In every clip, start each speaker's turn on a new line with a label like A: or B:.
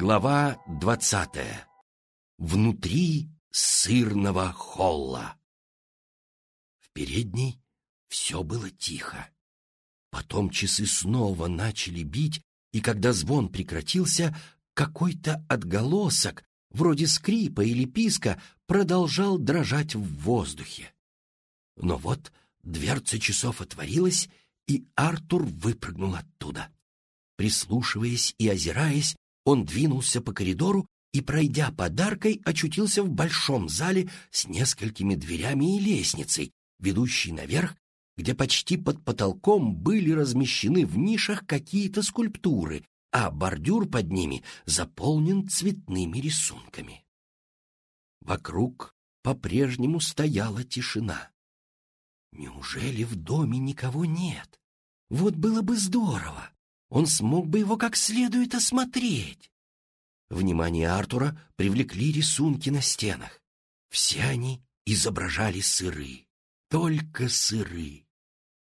A: Глава двадцатая. Внутри сырного холла. В передней все было тихо. Потом часы снова начали бить, и когда звон прекратился, какой-то отголосок, вроде скрипа или писка, продолжал дрожать в воздухе. Но вот дверца часов отворилась, и Артур выпрыгнул оттуда. Прислушиваясь и озираясь, он двинулся по коридору и, пройдя подаркой, очутился в большом зале с несколькими дверями и лестницей, ведущей наверх, где почти под потолком были размещены в нишах какие-то скульптуры, а бордюр под ними заполнен цветными рисунками. Вокруг по-прежнему стояла тишина. Неужели в доме никого нет? Вот было бы здорово! Он смог бы его как следует осмотреть. Внимание Артура привлекли рисунки на стенах. Все они изображали сыры. Только сыры.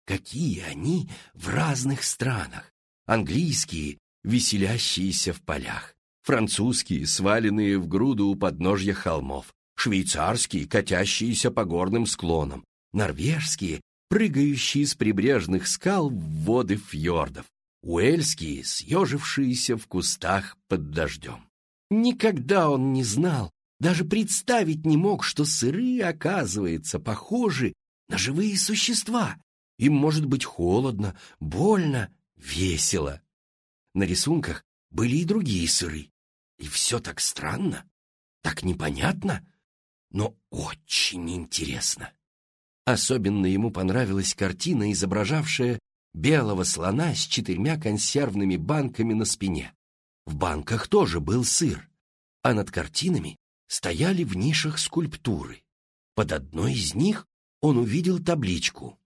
A: Какие они в разных странах. Английские, веселящиеся в полях. Французские, сваленные в груду у подножья холмов. Швейцарские, катящиеся по горным склонам. Норвежские, прыгающие с прибрежных скал в воды фьордов. Уэльские, съежившиеся в кустах под дождем. Никогда он не знал, даже представить не мог, что сыры, оказывается, похожи на живые существа. Им может быть холодно, больно, весело. На рисунках были и другие сыры. И все так странно, так непонятно, но очень интересно. Особенно ему понравилась картина, изображавшая белого слона с четырьмя консервными банками на спине. В банках тоже был сыр, а над картинами стояли в нишах скульптуры. Под одной из них он увидел табличку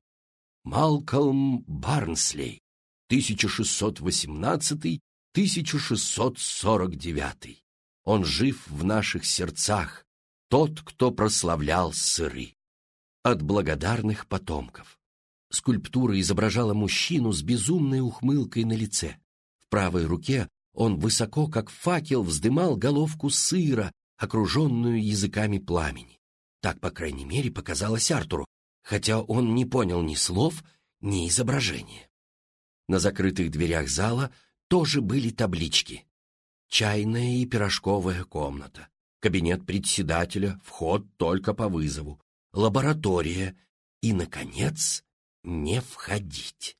A: «Малкольм Барнслей, 1618-1649. Он жив в наших сердцах, тот, кто прославлял сыры». От благодарных потомков. Скульптура изображала мужчину с безумной ухмылкой на лице. В правой руке он высоко, как факел, вздымал головку сыра, окруженную языками пламени. Так, по крайней мере, показалось Артуру, хотя он не понял ни слов, ни изображения. На закрытых дверях зала тоже были таблички. Чайная и пирожковая комната, кабинет председателя, вход только по вызову, лаборатория и, наконец, не входить.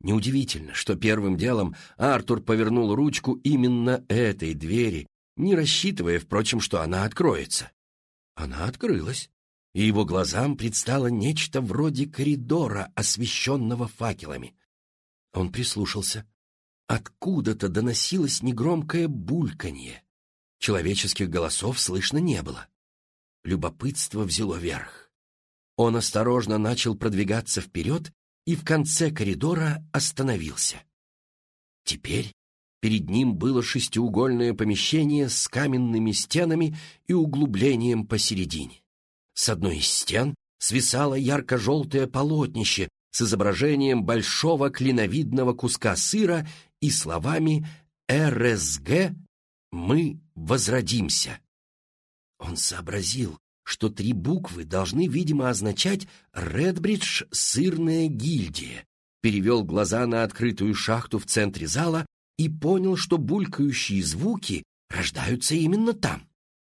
A: Неудивительно, что первым делом Артур повернул ручку именно этой двери, не рассчитывая, впрочем, что она откроется. Она открылась, и его глазам предстало нечто вроде коридора, освещенного факелами. Он прислушался. Откуда-то доносилось негромкое бульканье. Человеческих голосов слышно не было. Любопытство взяло верх. Он осторожно начал продвигаться вперед и в конце коридора остановился. Теперь перед ним было шестиугольное помещение с каменными стенами и углублением посередине. С одной из стен свисало ярко-желтое полотнище с изображением большого клиновидного куска сыра и словами «РСГ. Мы возродимся». Он сообразил, что три буквы должны, видимо, означать «Редбридж сырная гильдия», перевел глаза на открытую шахту в центре зала и понял, что булькающие звуки рождаются именно там.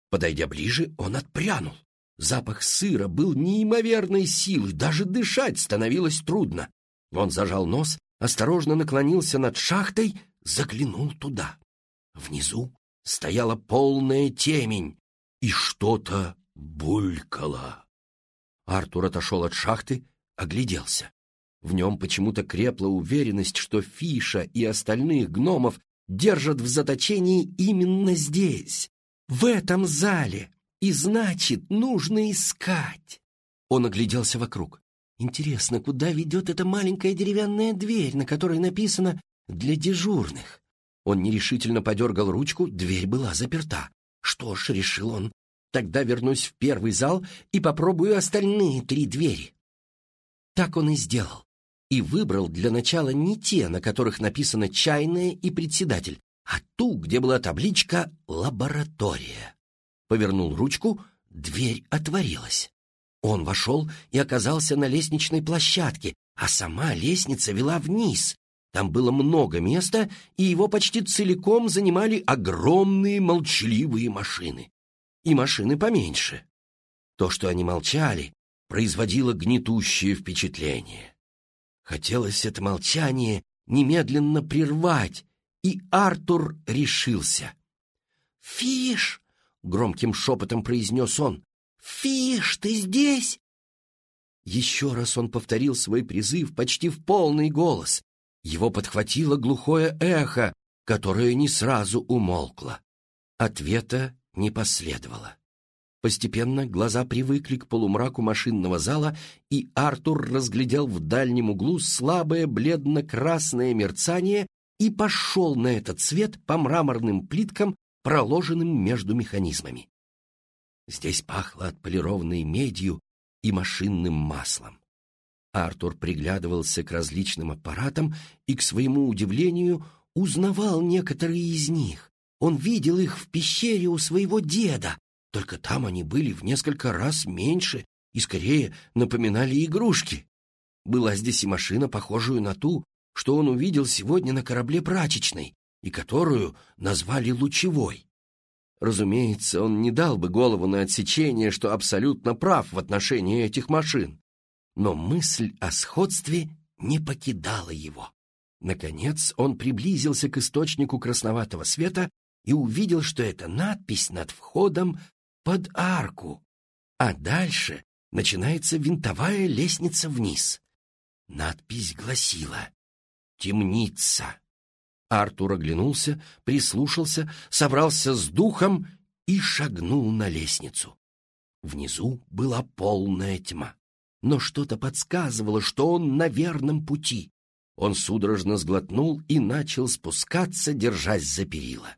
A: Подойдя ближе, он отпрянул. Запах сыра был неимоверной силы, даже дышать становилось трудно. Он зажал нос, осторожно наклонился над шахтой, заглянул туда. Внизу стояла полная темень, и что-то булькало. Артур отошел от шахты, огляделся. В нем почему-то крепла уверенность, что Фиша и остальных гномов держат в заточении именно здесь, в этом зале, и значит, нужно искать. Он огляделся вокруг. Интересно, куда ведет эта маленькая деревянная дверь, на которой написано «для дежурных»? Он нерешительно подергал ручку, дверь была заперта. Что ж, решил он, Тогда вернусь в первый зал и попробую остальные три двери. Так он и сделал. И выбрал для начала не те, на которых написано «чайная» и «председатель», а ту, где была табличка «Лаборатория». Повернул ручку, дверь отворилась. Он вошел и оказался на лестничной площадке, а сама лестница вела вниз. Там было много места, и его почти целиком занимали огромные молчаливые машины. И машины поменьше. То, что они молчали, производило гнетущее впечатление. Хотелось это молчание немедленно прервать, и Артур решился. «Фиш!» — громким шепотом произнес он. «Фиш, ты здесь?» Еще раз он повторил свой призыв почти в полный голос. Его подхватило глухое эхо, которое не сразу умолкло. Ответа не последовало. Постепенно глаза привыкли к полумраку машинного зала, и Артур разглядел в дальнем углу слабое бледно-красное мерцание и пошел на этот свет по мраморным плиткам, проложенным между механизмами. Здесь пахло отполированной медью и машинным маслом. Артур приглядывался к различным аппаратам и, к своему удивлению, узнавал некоторые из них. Он видел их в пещере у своего деда, только там они были в несколько раз меньше и скорее напоминали игрушки. Была здесь и машина, похожую на ту, что он увидел сегодня на корабле прачечной и которую назвали лучевой. Разумеется, он не дал бы голову на отсечение, что абсолютно прав в отношении этих машин. Но мысль о сходстве не покидала его. Наконец он приблизился к источнику красноватого света и увидел, что это надпись над входом под арку, а дальше начинается винтовая лестница вниз. Надпись гласила «Темница». Артур оглянулся, прислушался, собрался с духом и шагнул на лестницу. Внизу была полная тьма, но что-то подсказывало, что он на верном пути. Он судорожно сглотнул и начал спускаться, держась за перила.